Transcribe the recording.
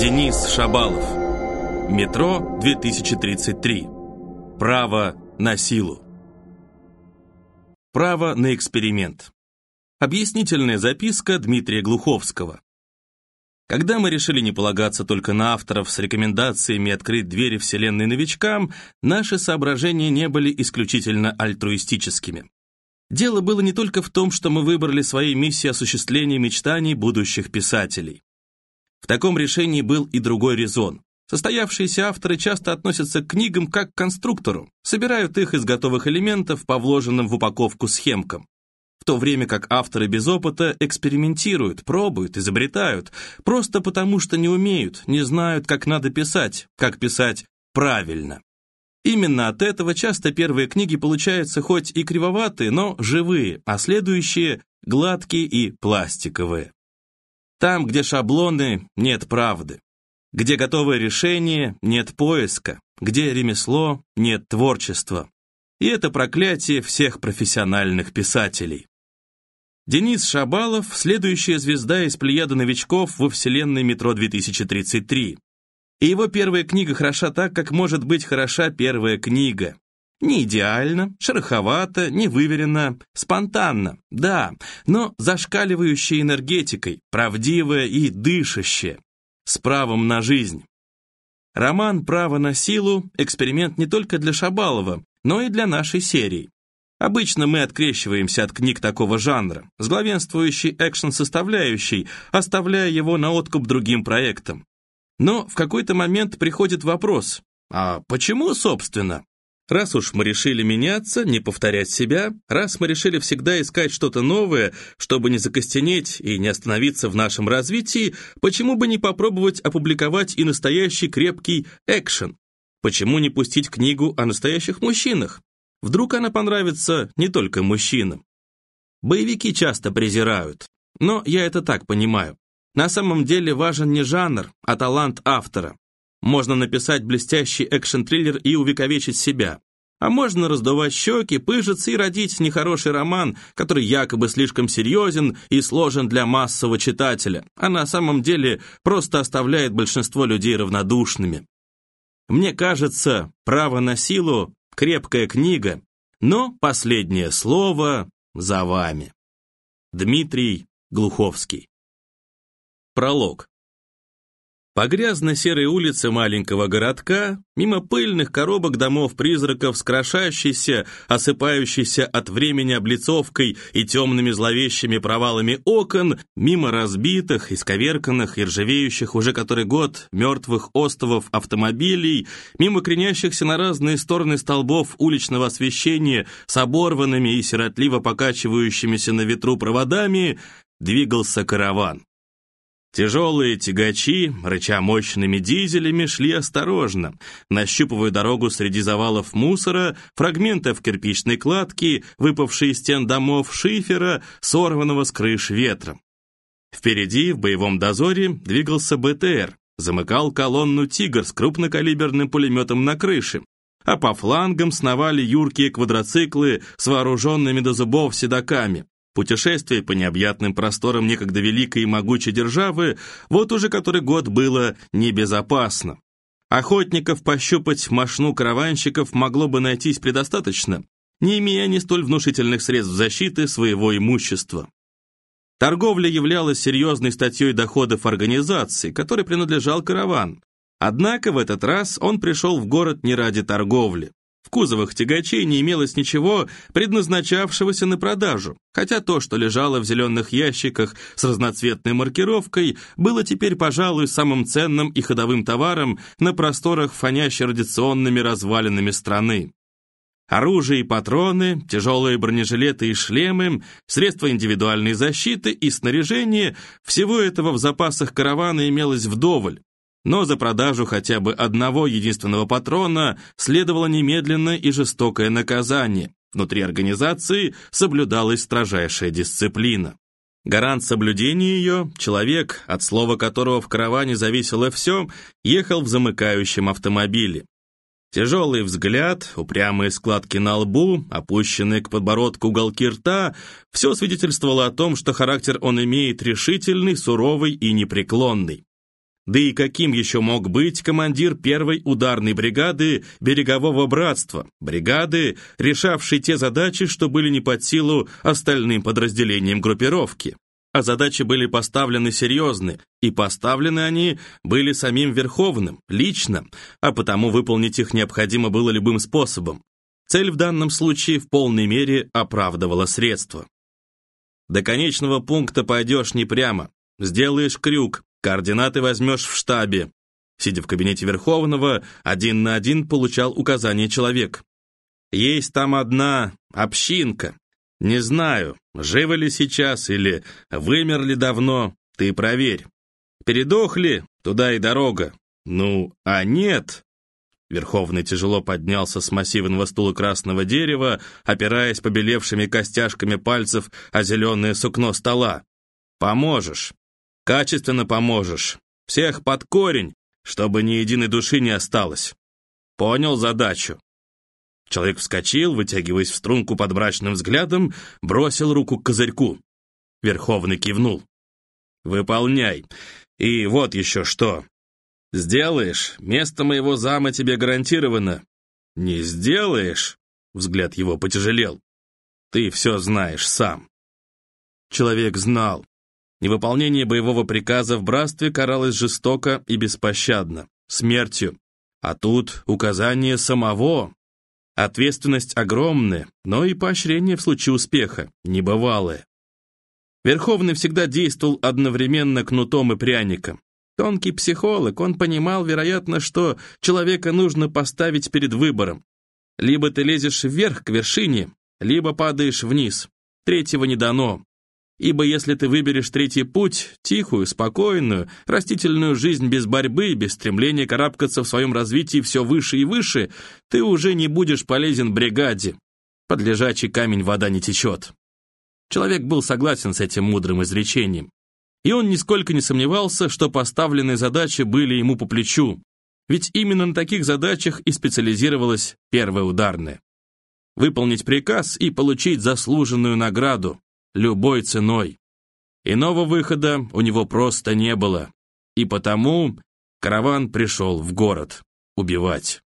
Денис Шабалов. Метро 2033. Право на силу. Право на эксперимент. Объяснительная записка Дмитрия Глуховского. Когда мы решили не полагаться только на авторов с рекомендациями открыть двери Вселенной новичкам, наши соображения не были исключительно альтруистическими. Дело было не только в том, что мы выбрали своей миссией осуществления мечтаний будущих писателей. В таком решении был и другой резон. Состоявшиеся авторы часто относятся к книгам как к конструктору, собирают их из готовых элементов по вложенным в упаковку схемкам. В то время как авторы без опыта экспериментируют, пробуют, изобретают, просто потому что не умеют, не знают, как надо писать, как писать правильно. Именно от этого часто первые книги получаются хоть и кривоватые, но живые, а следующие – гладкие и пластиковые. Там, где шаблоны, нет правды. Где готовое решение, нет поиска. Где ремесло, нет творчества. И это проклятие всех профессиональных писателей. Денис Шабалов – следующая звезда из плеяды новичков во вселенной «Метро 2033». И его первая книга хороша так, как может быть хороша первая книга. Не идеально, шероховато, не выверено, спонтанно, да, но зашкаливающая энергетикой, правдивая и дышащая, с правом на жизнь. Роман «Право на силу» — эксперимент не только для Шабалова, но и для нашей серии. Обычно мы открещиваемся от книг такого жанра, с главенствующей экшн-составляющей, оставляя его на откуп другим проектам. Но в какой-то момент приходит вопрос, а почему, собственно? Раз уж мы решили меняться, не повторять себя, раз мы решили всегда искать что-то новое, чтобы не закостенеть и не остановиться в нашем развитии, почему бы не попробовать опубликовать и настоящий крепкий экшен? Почему не пустить книгу о настоящих мужчинах? Вдруг она понравится не только мужчинам. Боевики часто презирают, но я это так понимаю. На самом деле важен не жанр, а талант автора. Можно написать блестящий экшн-триллер и увековечить себя. А можно раздувать щеки, пыжиться и родить нехороший роман, который якобы слишком серьезен и сложен для массового читателя, а на самом деле просто оставляет большинство людей равнодушными. Мне кажется, «Право на силу» — крепкая книга, но последнее слово за вами. Дмитрий Глуховский Пролог по грязно-серой улице маленького городка, мимо пыльных коробок домов-призраков с крошащейся, осыпающейся от времени облицовкой и темными зловещими провалами окон, мимо разбитых, исковерканных и ржавеющих уже который год мертвых остовов автомобилей, мимо кренящихся на разные стороны столбов уличного освещения с оборванными и сиротливо покачивающимися на ветру проводами, двигался караван. Тяжелые тягачи, рыча мощными дизелями, шли осторожно, нащупывая дорогу среди завалов мусора, фрагментов кирпичной кладки, выпавшей из стен домов шифера, сорванного с крыш ветром. Впереди, в боевом дозоре, двигался БТР, замыкал колонну «Тигр» с крупнокалиберным пулеметом на крыше, а по флангам сновали юркие квадроциклы с вооруженными до зубов седаками. Путешествие по необъятным просторам некогда великой и могучей державы вот уже который год было небезопасно. Охотников пощупать мошну караванщиков могло бы найтись предостаточно, не имея не столь внушительных средств защиты своего имущества. Торговля являлась серьезной статьей доходов организации, которой принадлежал караван. Однако в этот раз он пришел в город не ради торговли. В кузовах тягачей не имелось ничего, предназначавшегося на продажу, хотя то, что лежало в зеленых ящиках с разноцветной маркировкой, было теперь, пожалуй, самым ценным и ходовым товаром на просторах фонящей радиационными развалинами страны. Оружие и патроны, тяжелые бронежилеты и шлемы, средства индивидуальной защиты и снаряжение – всего этого в запасах каравана имелось вдоволь, но за продажу хотя бы одного единственного патрона следовало немедленное и жестокое наказание. Внутри организации соблюдалась строжайшая дисциплина. Гарант соблюдения ее, человек, от слова которого в караване зависело все, ехал в замыкающем автомобиле. Тяжелый взгляд, упрямые складки на лбу, опущенные к подбородку уголки рта – все свидетельствовало о том, что характер он имеет решительный, суровый и непреклонный. Да и каким еще мог быть командир первой ударной бригады Берегового братства, бригады, решавшей те задачи, что были не под силу остальным подразделениям группировки? А задачи были поставлены серьезны, и поставлены они были самим Верховным, лично, а потому выполнить их необходимо было любым способом. Цель в данном случае в полной мере оправдывала средства. До конечного пункта пойдешь не прямо, сделаешь крюк, Координаты возьмешь в штабе. Сидя в кабинете Верховного, один на один получал указания человек. Есть там одна общинка. Не знаю, живы ли сейчас или вымерли давно, ты проверь. Передохли, туда и дорога. Ну, а нет. Верховный тяжело поднялся с массивного стула красного дерева, опираясь побелевшими костяшками пальцев о зеленое сукно стола. Поможешь. Качественно поможешь. Всех под корень, чтобы ни единой души не осталось. Понял задачу?» Человек вскочил, вытягиваясь в струнку под брачным взглядом, бросил руку к козырьку. Верховный кивнул. «Выполняй. И вот еще что. Сделаешь, место моего зама тебе гарантировано. Не сделаешь?» Взгляд его потяжелел. «Ты все знаешь сам». Человек знал. Невыполнение боевого приказа в братстве каралось жестоко и беспощадно, смертью. А тут указание самого. Ответственность огромная, но и поощрение в случае успеха небывалое. Верховный всегда действовал одновременно кнутом и пряником. Тонкий психолог, он понимал, вероятно, что человека нужно поставить перед выбором. Либо ты лезешь вверх к вершине, либо падаешь вниз. Третьего не дано. Ибо если ты выберешь третий путь, тихую, спокойную, растительную жизнь без борьбы, без стремления карабкаться в своем развитии все выше и выше, ты уже не будешь полезен бригаде. Под лежачий камень вода не течет. Человек был согласен с этим мудрым изречением. И он нисколько не сомневался, что поставленные задачи были ему по плечу. Ведь именно на таких задачах и специализировалась первая ударная. Выполнить приказ и получить заслуженную награду, любой ценой. Иного выхода у него просто не было, и потому караван пришел в город убивать.